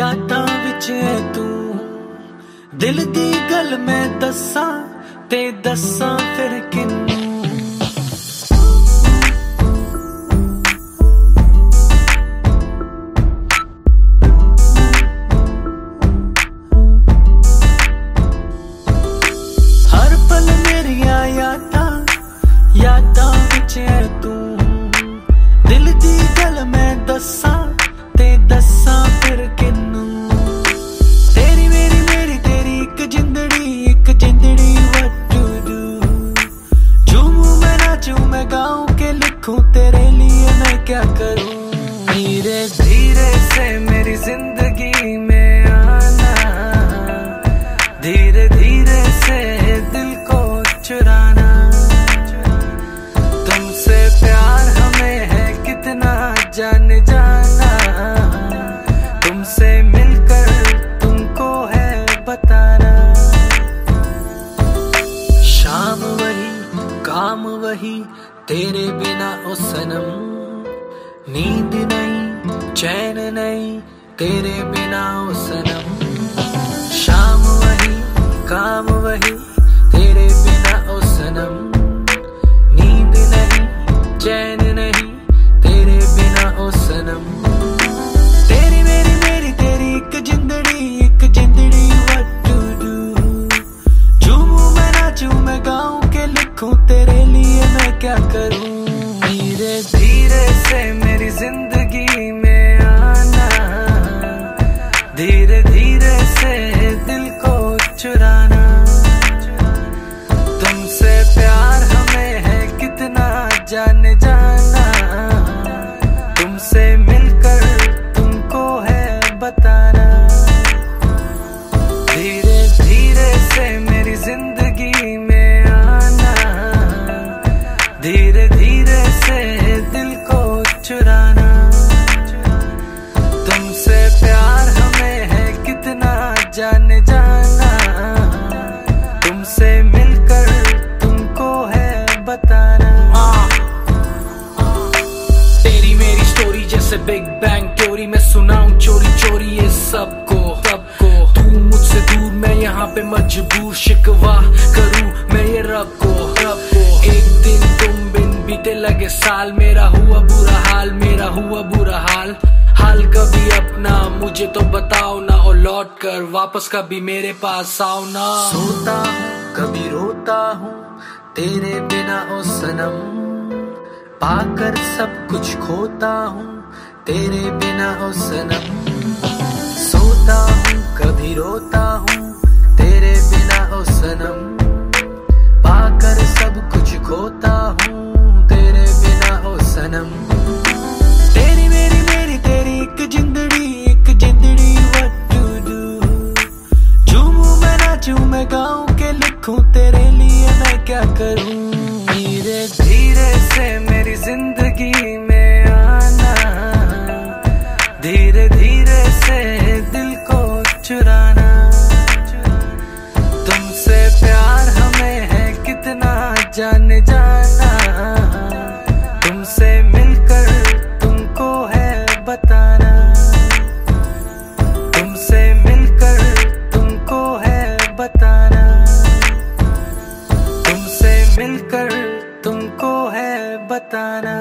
ਯਾਦਾਂ ਵਿੱਚ ਤੂੰ। ਦਿਲ ਦੀ ਗੱਲ ਮੈਂ ਦੱਸਾਂ ਤੇ ਦੱਸਾਂ ਫਿਰ ਕਿੰਨੀ। क्या करूँ? धीरे धीरे से मेरी ज़िंदगी में आना। धीरे धीरे से दिल को चुराना। तुमसे प्यार हमें है कितना जान जाना। तुमसे मिलकर तुमको है बताना। शाम वही, काम वही, तेरे बिना ओ सनम। नींद नहीं, चैन नहीं, तेरे बिना सनम शाम वही, काम वही, तेरे बिना ओ सनम नींद नहीं, चैन नहीं, तेरे बिना ओ सनम तेरी मेरी मेरी, तेरी एक जिंदड़ी एक जिंदड़ी, what to do? झूमू मैं गाऊं के लिखूं तेरे लिए मैं क्या करूँ? धीरे धीरे से मेरी ज़िंदगी में आना धीरे धीरे से जैसे बिग बैंग थ्योरी मैं सुनाऊं चोरी चोरी ये सबको। सबको तू मुझसे दूर, मैं यहाँ पे मजबूर। शिकवा करूँ मैं ये रब को। रब को। एक दिन तुम बिन बीते लगे साल। मेरा हुआ बुरा हाल, मेरा हुआ बुरा हाल। हाल कभी अपना, मुझे तो बताओ ना। और लौट कर वापस कभी मेरे पास आओ ना। सोता हूँ, कभी रोता हूँ, तेरे बिना ओ सनम। पाकर सब कुछ खोता हूँ तेरे बिना हो सनम सोता हूँ कभी रोता हूँ जाने जाना, तुमसे मिलकर तुमको है बताना। तुमसे मिलकर तुमको है बताना। तुमसे मिलकर तुमको है बताना।